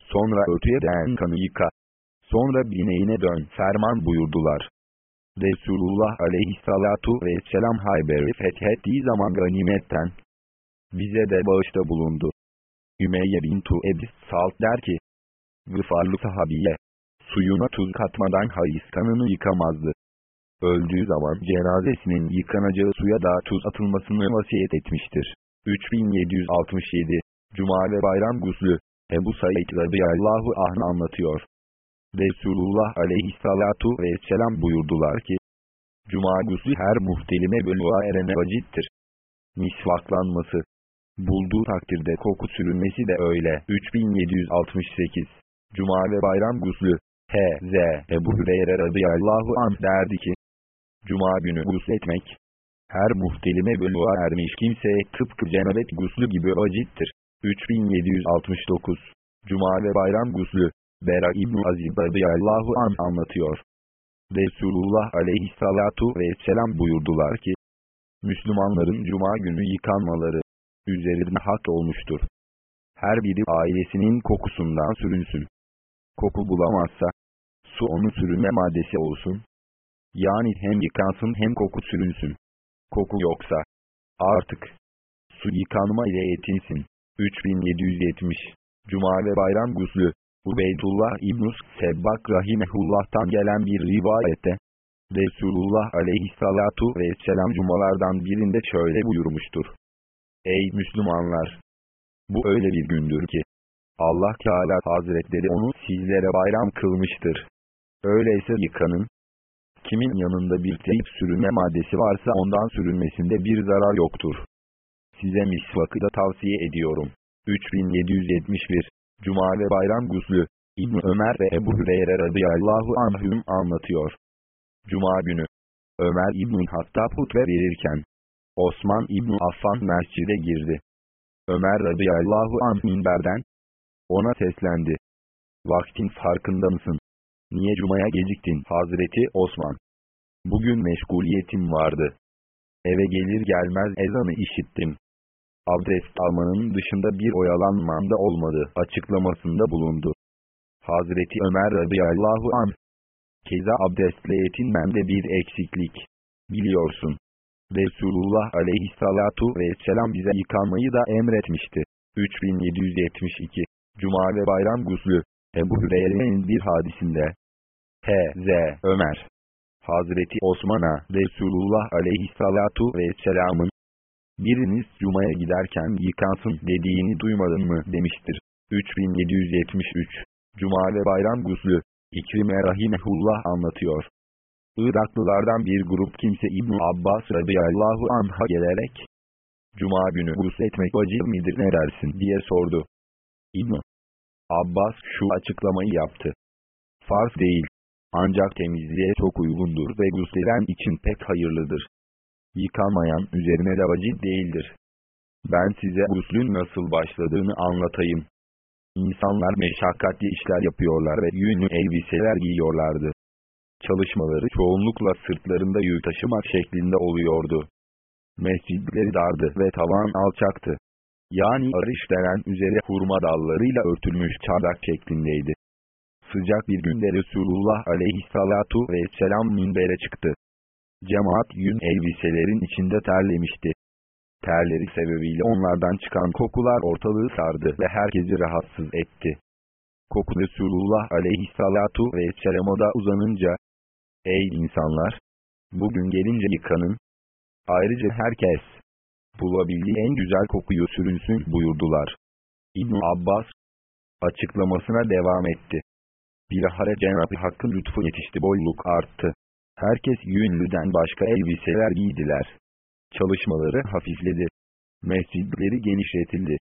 Sonra örtüye değen kanı yıka. Sonra bineğine dön ferman buyurdular. Resulullah aleyhissalatu vesselam Hayber'i fethettiği zaman ganimetten bize de bağışta bulundu. Ümeyye bintu Ebis Salt der ki, Gıfarlı sahabiye, suyuna tuz katmadan hayız kanını yıkamazdı. Öldüğü zaman cenazesinin yıkanacağı suya da tuz atılmasını vasiyet etmiştir. 3767 Cuma ve Bayram Guslü Ebu Said radıyallahu anh anlatıyor. Resulullah aleyhissalatu vesselam buyurdular ki, Cuma guslü her muhtelime bölüğa erene vacittir. Misvaklanması, bulduğu takdirde koku sürünmesi de öyle. 3768 Cuma ve Bayram guslü H.Z. Ebu Hüreyre radıyallahu anh derdi ki, Cuma günü gusletmek, her muhtelime bölüğa ermiş kimseye tıpkı cenabet guslü gibi vacittir. 3769 Cuma ve Bayram guslü Bera İbn-i Azib radıyallahu an anlatıyor. Resulullah aleyhissalatu vesselam buyurdular ki, Müslümanların cuma günü yıkanmaları, üzerine hak olmuştur. Her biri ailesinin kokusundan sürünsün. Koku bulamazsa, su onun sürünme maddesi olsun. Yani hem yıkansın hem koku sürünsün. Koku yoksa, artık, su yıkanma ile yetinsin. 3770 Cuma ve Bayram Guslü Ubeydullah İbnus Sebbak Rahimehullah'tan gelen bir rivayette, Resulullah aleyhissalatu vesselam cumalardan birinde şöyle buyurmuştur. Ey Müslümanlar! Bu öyle bir gündür ki, Allah Teala Hazretleri onu sizlere bayram kılmıştır. Öyleyse yıkanın. Kimin yanında bir teyip sürünme maddesi varsa ondan sürünmesinde bir zarar yoktur. Size misvakı da tavsiye ediyorum. 3771 Cuma ve Bayram Guslü İbn Ömer ve Ebu Hüreyre radıyallahu anhüm anlatıyor. Cuma günü Ömer İbn Hattab hutbe verirken Osman İbn Affan mescide girdi. Ömer radıyallahu anh minberden ona seslendi. Vaktin farkında mısın? Niye Cuma'ya geciktin Hazreti Osman? Bugün meşguliyetim vardı. Eve gelir gelmez ezanı işittim abdest almanın dışında bir oyalanman da olmadı açıklamasında bulundu. Hazreti Ömer radıyallahu anh, keza abdestle yetinmemde bir eksiklik, biliyorsun. Resulullah aleyhissalatu vesselam bize yıkanmayı da emretmişti. 3772 Cuma ve Bayram Guslü Ebu Hüreyre'nin bir hadisinde H.Z. Ömer Hazreti Osman'a Resulullah aleyhissalatu vesselamın biriniz Cuma'ya giderken yıkansın dediğini duymadın mı demiştir. 3773 Cuma ve Bayram Guslü İkrime Rahimehullah anlatıyor. Iraklılardan bir grup kimse İbn Abbas radıyallahu anh'a gelerek Cuma günü gusletmek vacip midir ne dersin diye sordu. İbn Abbas şu açıklamayı yaptı. Farz değil. Ancak temizliğe çok uygundur ve gusleden için pek hayırlıdır yıkanmayan üzerine de vacip değildir. Ben size guslün nasıl başladığını anlatayım. İnsanlar meşakkatli işler yapıyorlar ve yünlü elbiseler giyiyorlardı. Çalışmaları çoğunlukla sırtlarında yük taşımak şeklinde oluyordu. Mescidleri dardı ve tavan alçaktı. Yani arış denen üzeri hurma dallarıyla örtülmüş çardak şeklindeydi. Sıcak bir günde Resulullah aleyhissalatu vesselam minbere çıktı. Cemaat yün elbiselerin içinde terlemişti. Terleri sebebiyle onlardan çıkan kokular ortalığı sardı ve herkesi rahatsız etti. Koku Resulullah aleyhissalatu vesselam'a da uzanınca, Ey insanlar! Bugün gelince yıkanın. Ayrıca herkes, bulabildiği en güzel kokuyu sürünsün buyurdular. ibn Abbas, açıklamasına devam etti. Bilahare Cenab-ı Hakk'ın lütfu yetişti boyluk arttı. Herkes yünlüden başka elbiseler giydiler. Çalışmaları hafifledi. Mescidleri genişletildi.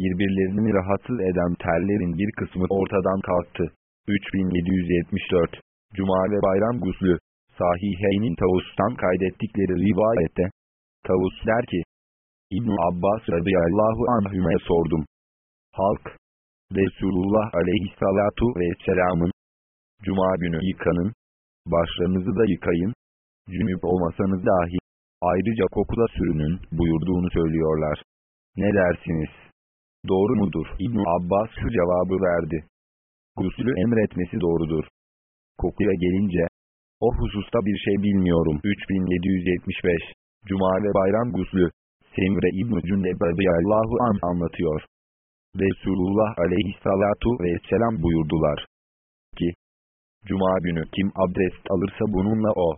Birbirlerini rahatsız eden terlerin bir kısmı ortadan kalktı. 3774 Cuma ve Bayram Guslü Sahiheynin Tavus'tan kaydettikleri rivayette Tavus der ki İbn Abbas radıyallahu anhüme sordum. Halk Resulullah aleyhissalatu vesselamın Cuma günü yıkanın, başlarınızı da yıkayın, cünüp olmasanız dahi, ayrıca kokuda sürünün buyurduğunu söylüyorlar. Ne dersiniz? Doğru mudur? İbn Abbas şu cevabı verdi. Guslü emretmesi doğrudur. Kokuya gelince, o hususta bir şey bilmiyorum. 3775 Cuma ve Bayram Guslü Semre İbn-i Cündeb radıyallahu an anlatıyor. Resulullah aleyhissalatu vesselam buyurdular. Ki, Cuma günü kim abdest alırsa bununla o,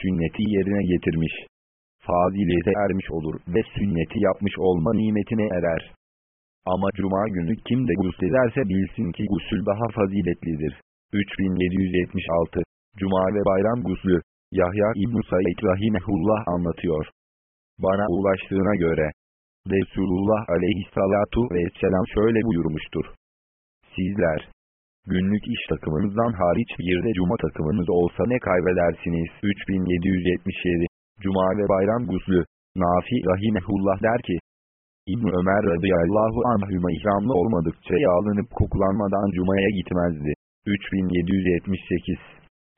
sünneti yerine getirmiş, fazilete ermiş olur ve sünneti yapmış olma nimetine erer. Ama cuma günü kim de guslederse bilsin ki gusül daha faziletlidir. 3776 Cuma ve bayram guslü Yahya İbn Said Rahimehullah anlatıyor. Bana ulaştığına göre Resulullah aleyhissalatu vesselam şöyle buyurmuştur. Sizler günlük iş takımınızdan hariç bir de cuma takımınız olsa ne kaybedersiniz? 3777 Cuma ve bayram guslü Nafi Rahimehullah der ki İbn Ömer radıyallahu anhüme ihramlı olmadıkça yağlanıp kokulanmadan cumaya gitmezdi. 3778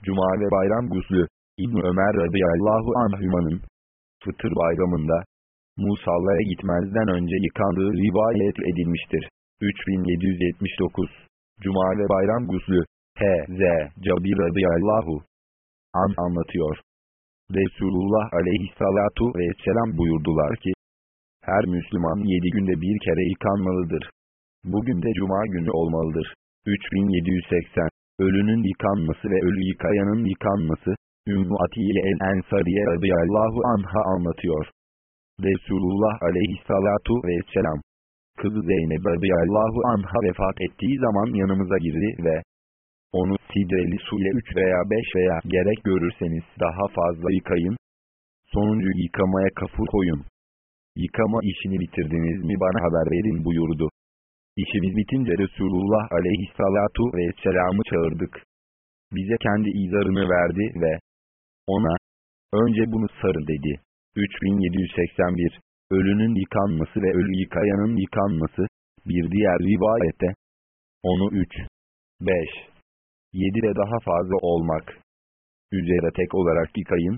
Cuma ve bayram guslü İbn Ömer radıyallahu anhümanın fıtır bayramında Musalla'ya gitmezden önce yıkandığı rivayet edilmiştir. 3779 Cuma ve bayram guslü H.Z. Cabir radıyallahu an anlatıyor. Resulullah aleyhissalatu vesselam buyurdular ki, her Müslüman yedi günde bir kere yıkanmalıdır. Bugün de Cuma günü olmalıdır. 3780 Ölünün yıkanması ve ölü yıkayanın yıkanması, Ümmü Atiye el-Ensariye radıyallahu anha anlatıyor. Resulullah aleyhissalatu vesselam, kızı Zeynep radıyallahu anha vefat ettiği zaman yanımıza girdi ve onu sidreli su ile 3 veya 5 veya gerek görürseniz daha fazla yıkayın. Sonuncu yıkamaya kafur koyun. Yıkama işini bitirdiniz mi bana haber verin buyurdu. İşimiz bitince Resulullah aleyhissalatu vesselam'ı çağırdık. Bize kendi izarını verdi ve ona, önce bunu sarın dedi. 3781 Ölünün yıkanması ve ölü yıkayanın yıkanması, bir diğer rivayette, onu 3, 5, 7 ve daha fazla olmak üzere tek olarak yıkayın,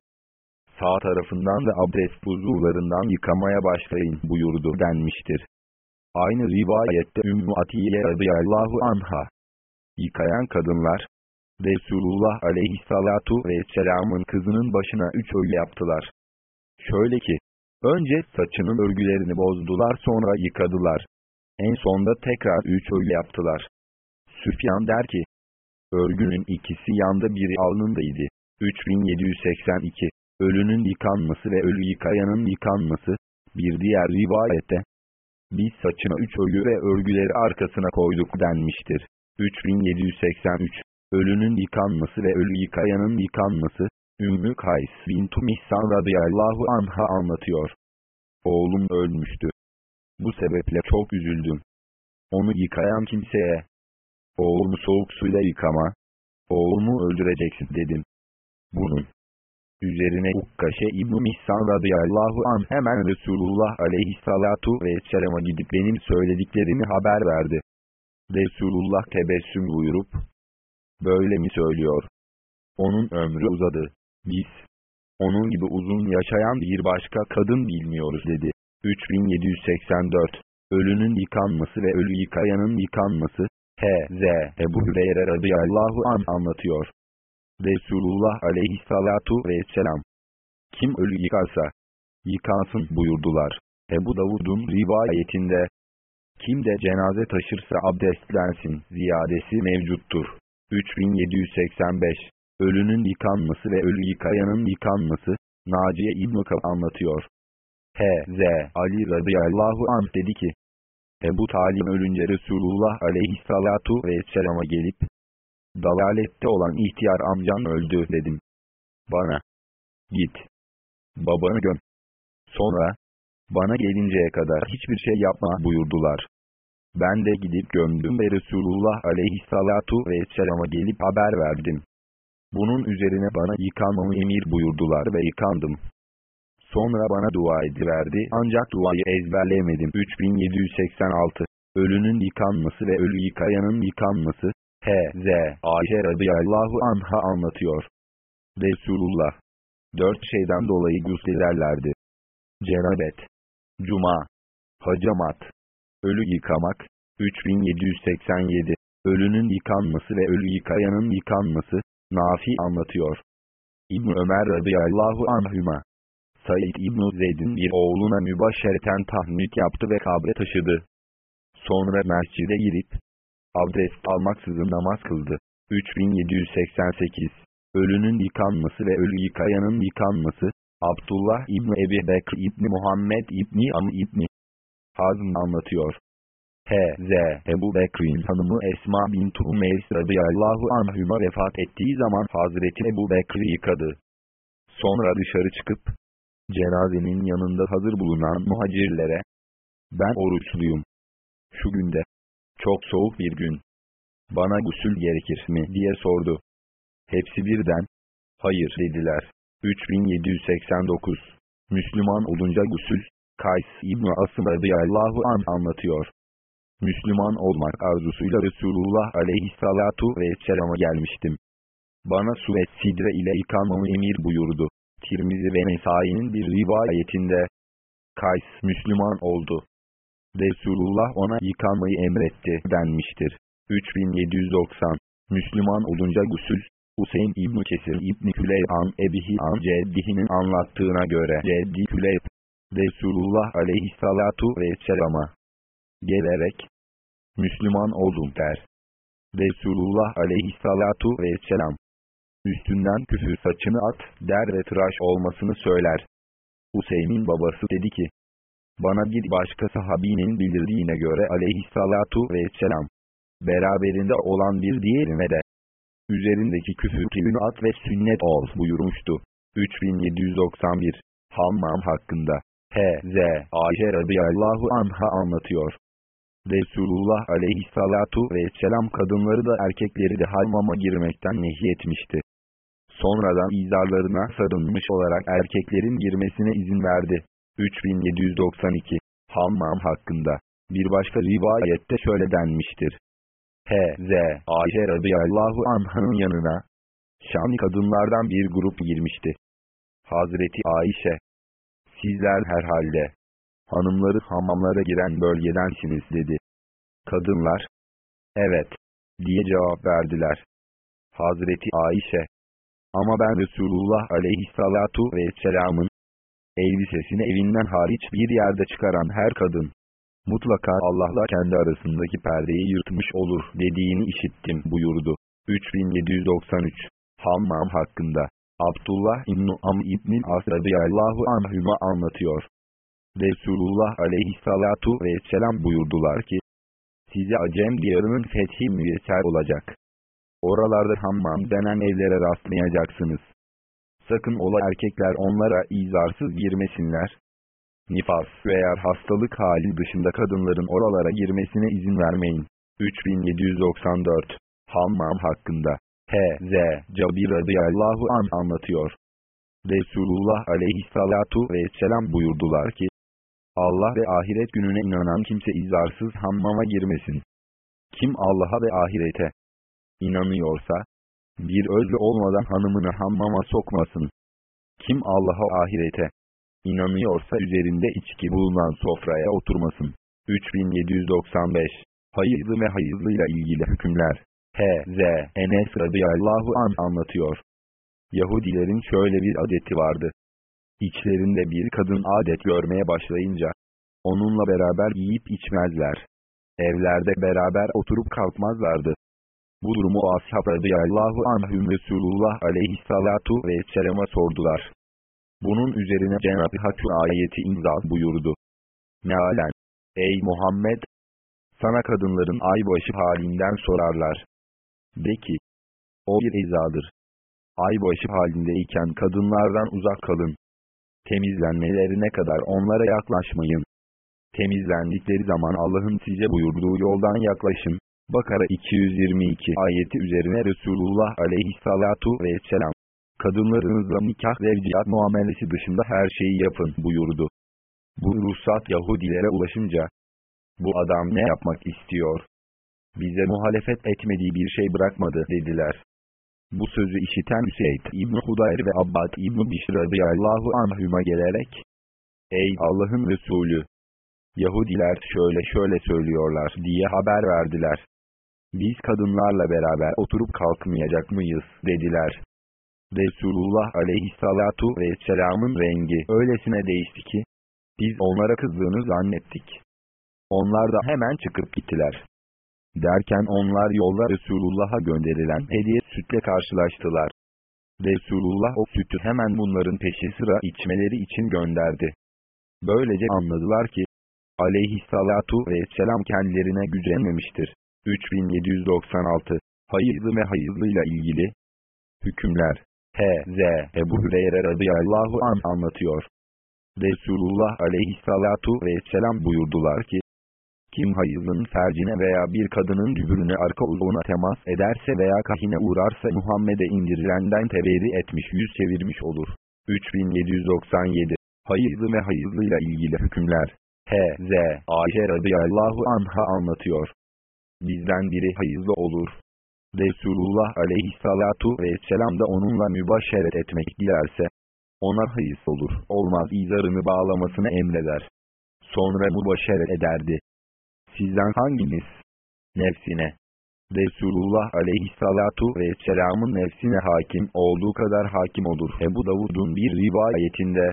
sağ tarafından da abdest buzullarından yıkamaya başlayın buyurdu denmiştir. Aynı rivayette Ümmü Atiye radıyallahu anha, yıkayan kadınlar, Resulullah aleyhissalatu vesselamın kızının başına üç öyle yaptılar. Şöyle ki, önce saçının örgülerini bozdular sonra yıkadılar. En sonda tekrar üç öyle yaptılar. Süfyan der ki, örgünün ikisi yanda biri alnındaydı. 3782 Ölünün yıkanması ve ölü yıkayanın yıkanması, bir diğer rivayette, biz saçına üç örgü ve örgüleri arkasına koyduk denmiştir. 3783 Ölünün yıkanması ve ölü yıkayanın yıkanması, Ümmü Kays bintu Mihsan radıyallahu anha anlatıyor. Oğlum ölmüştü. Bu sebeple çok üzüldüm. Onu yıkayan kimseye, oğlumu soğuk suyla yıkama, oğlumu öldüreceksin dedim. Bunun üzerine Ukkaşe İbn-i Mihsan radıyallahu an hemen Resulullah aleyhissalatu vesselama gidip benim söylediklerimi haber verdi. Resulullah tebessüm buyurup, böyle mi söylüyor? Onun ömrü uzadı. Biz, onun gibi uzun yaşayan bir başka kadın bilmiyoruz dedi. 3784 Ölünün yıkanması ve ölü yıkayanın yıkanması, H.Z. Ebu Hüreyre radıyallahu an anlatıyor. Resulullah aleyhissalatu vesselam, Kim ölü yıkarsa, yıkansın buyurdular. Ebu Davud'un rivayetinde, kim de cenaze taşırsa abdestlensin ziyadesi mevcuttur. 3785 Ölünün yıkanması ve ölü yıkayanın yıkanması, Naciye İbn-i anlatıyor. H.Z. Ali radıyallahu anh dedi ki, Ebu Talib ölünce Resulullah aleyhissalatu vesselama gelip, dalalette olan ihtiyar amcan öldü dedim. Bana, git, babanı göm. Sonra, bana gelinceye kadar hiçbir şey yapma buyurdular. Ben de gidip gömdüm ve Resulullah aleyhissalatu vesselama gelip haber verdim. Bunun üzerine bana yıkanmamı emir buyurdular ve yıkandım. Sonra bana dua ediverdi ancak duayı ezberleyemedim. 3786 Ölünün yıkanması ve ölü yıkayanın yıkanması H.Z. Ayşe radıyallahu anha anlatıyor. Resulullah dört şeyden dolayı guslederlerdi. Cenabet, Cuma, Hacamat, Ölü yıkamak, 3787 Ölünün yıkanması ve ölü yıkayanın yıkanması, Nafi anlatıyor. İbn Ömer radıyallahu anhüma. Said İbn Zeyd'in bir oğluna mübaşereten tahmik yaptı ve kabre taşıdı. Sonra mescide girip, abdest almaksızın namaz kıldı. 3788 Ölünün yıkanması ve ölü yıkayanın yıkanması, Abdullah İbni Ebi Bekr İbni Muhammed İbni Am İbni Hazm anlatıyor. H.Z. Ebu Bekir'in hanımı Esma bin Umeys radıyallahu anhüma vefat ettiği zaman Hazreti Ebu Bekir'i yıkadı. Sonra dışarı çıkıp, cenazenin yanında hazır bulunan muhacirlere, ben oruçluyum. Şu günde, çok soğuk bir gün, bana gusül gerekir mi diye sordu. Hepsi birden, hayır dediler. 3789 Müslüman olunca gusül, Kays İbn-i Asım radıyallahu an anlatıyor. Müslüman olmak arzusuyla Resulullah aleyhissalatu vesselama gelmiştim. Bana su ve sidre ile yıkanmamı emir buyurdu. Tirmizi ve Nesai'nin bir rivayetinde, Kays Müslüman oldu. Resulullah ona yıkanmayı emretti denmiştir. 3790 Müslüman olunca gusül, Hüseyin İbn Kesir İbn Küleyb an Ebihi an Ceddihinin anlattığına göre Ceddi Küleyb, Resulullah aleyhissalatu vesselama gelerek, Müslüman oldum der. Resulullah aleyhissalatu vesselam, üstünden küfür saçını at der ve tıraş olmasını söyler. Hüseyin'in babası dedi ki, bana git başka sahabinin bildirdiğine göre aleyhissalatu vesselam, beraberinde olan bir diğerine de, üzerindeki küfürünü at ve sünnet ol buyurmuştu. 3791 Hammam hakkında H.Z. Ayşe radıyallahu anha anlatıyor. Resulullah aleyhissalatu vesselam kadınları da erkekleri de hammama girmekten nehyetmişti. Sonradan izarlarına sarılmış olarak erkeklerin girmesine izin verdi. 3792 Hammam hakkında bir başka rivayette şöyle denmiştir. H.Z. Ayşe radıyallahu anh'ın yanına Şami kadınlardan bir grup girmişti. Hazreti Ayşe Sizler herhalde hanımları hamamlara giren bölgedensiniz dedi. Kadınlar evet diye cevap verdiler. Hazreti Ayşe ama ben Resulullah aleyhissalatu vesselamın elbisesini evinden hariç bir yerde çıkaran her kadın mutlaka Allah'la kendi arasındaki perdeyi yırtmış olur dediğini işittim buyurdu. 3793 Hammam hakkında Abdullah İbn-i Am İbn-i As anlatıyor. Resulullah aleyhissalatu vesselam buyurdular ki, size Acem diyarının fethi müyesser olacak. Oralarda hammam denen evlere rastlayacaksınız. Sakın ola erkekler onlara izarsız girmesinler nifas veya hastalık hali dışında kadınların oralara girmesine izin vermeyin. 3794 Hammam hakkında H.Z. Cabir radıyallahu an anlatıyor. Resulullah aleyhissalatu vesselam buyurdular ki, Allah ve ahiret gününe inanan kimse izarsız hammama girmesin. Kim Allah'a ve ahirete inanıyorsa, bir özlü olmadan hanımını hammama sokmasın. Kim Allah'a ahirete İnanıyorsa üzerinde içki bulunan sofraya oturmasın. 3795 Hayızlı ve hayızlıyla ilgili hükümler H.Z. Enes radıyallahu an anlatıyor. Yahudilerin şöyle bir adeti vardı. İçlerinde bir kadın adet görmeye başlayınca, onunla beraber yiyip içmezler. Evlerde beraber oturup kalkmazlardı. Bu durumu ashab radıyallahu anhüm Resulullah aleyhissalatu vesselama sordular. Bunun üzerine Cenab-ı Hak şu ayeti imza buyurdu. Mealen, ey Muhammed! Sana kadınların aybaşı halinden sorarlar. De ki, o bir ezadır. Aybaşı halindeyken kadınlardan uzak kalın. Temizlenmelerine kadar onlara yaklaşmayın. Temizlendikleri zaman Allah'ın size buyurduğu yoldan yaklaşın. Bakara 222 ayeti üzerine Resulullah aleyhissalatu vesselam, kadınlarınızla nikah zevciyat muamelesi dışında her şeyi yapın buyurdu. Bu ruhsat Yahudilere ulaşınca, bu adam ne yapmak istiyor? Bize muhalefet etmediği bir şey bırakmadı dediler. Bu sözü işiten Hüseyin İbn Hudayr ve Abbad İbn Bişr radıyallahu anhüma gelerek, Ey Allah'ın Resulü! Yahudiler şöyle şöyle söylüyorlar diye haber verdiler. Biz kadınlarla beraber oturup kalkmayacak mıyız dediler. Resulullah aleyhissalatu vesselamın rengi öylesine değişti ki, biz onlara kızdığını zannettik. Onlar da hemen çıkıp gittiler. Derken onlar yolda Resulullah'a gönderilen hediye sütle karşılaştılar. Resulullah o sütü hemen bunların peşi sıra içmeleri için gönderdi. Böylece anladılar ki, aleyhissalatu vesselam kendilerine gücenmemiştir. 3796 Hayızlı ve hayızlıyla ilgili Hükümler H.Z. Ebu Hüreyre radıyallahu an anlatıyor. Resulullah aleyhissalatu vesselam buyurdular ki, kim hayızın fercine veya bir kadının dübürüne arka uzvuna temas ederse veya kahine uğrarsa Muhammed'e indirilenden teberi etmiş yüz çevirmiş olur. 3797 Hayızlı ve hayızlıyla ilgili hükümler H.Z. Ayşe radıyallahu anha anlatıyor. Bizden biri hayızlı olur. Resulullah aleyhissalatu vesselam da onunla mübaşeret etmek dilerse, ona hayız olur, olmaz izarını bağlamasını emreder. Sonra mübaşeret ederdi. Sizden hanginiz? Nefsine. Resulullah aleyhissalatu vesselamın nefsine hakim olduğu kadar hakim olur. Ebu Davud'un bir rivayetinde,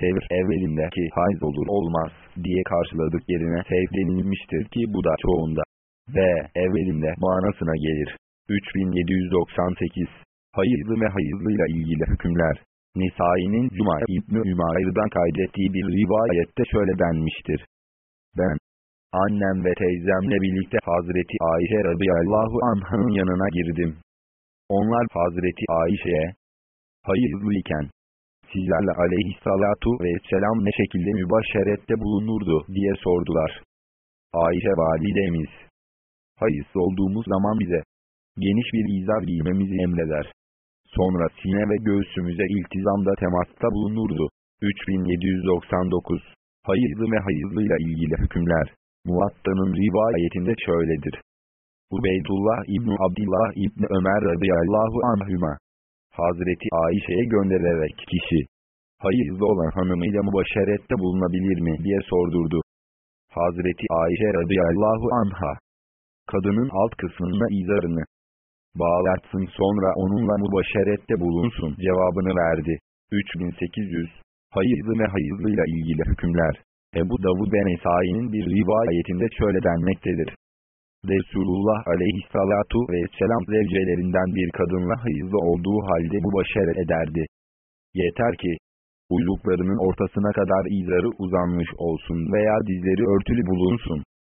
Sevr evvelindeki hayz olur olmaz diye karşıladık yerine sevk denilmiştir ki bu da çoğunda ve evvelinde manasına gelir. 3798 Hayızlı ve hayızlıyla ilgili hükümler Nisai'nin Cuma İbn-i Ümayr'dan kaydettiği bir rivayette şöyle denmiştir. Ben, annem ve teyzemle birlikte Hazreti Ayşe radıyallahu anh'ın yanına girdim. Onlar Hazreti Ayşe'ye, hayızlıyken, sizlerle aleyhissalatu vesselam ne şekilde mübaşerette bulunurdu diye sordular. Ayşe validemiz, hayız olduğumuz zaman bize, geniş bir izar giymemizi emreder. Sonra sine ve göğsümüze iltizamda temasta bulunurdu. 3799 Hayızlı ve hayızlıyla ilgili hükümler Muatta'nın rivayetinde şöyledir. Ubeydullah İbni Abdullah İbni Ömer radıyallahu anhüma Hazreti Ayşe'ye göndererek kişi hayızlı olan hanımıyla mübaşerette bulunabilir mi diye sordurdu. Hazreti Ayşe radıyallahu anha kadının alt kısmına izarını bağlatsın sonra onunla mübaşerette bulunsun cevabını verdi. 3800 Hayızlı ve hayızlıyla ilgili hükümler Ebu Davud ve Nesai'nin bir rivayetinde şöyle denmektedir. Resulullah aleyhissalatu vesselam zevcelerinden bir kadınla hayızlı olduğu halde bu başarı ederdi. Yeter ki, uyluklarının ortasına kadar izarı uzanmış olsun veya dizleri örtülü bulunsun.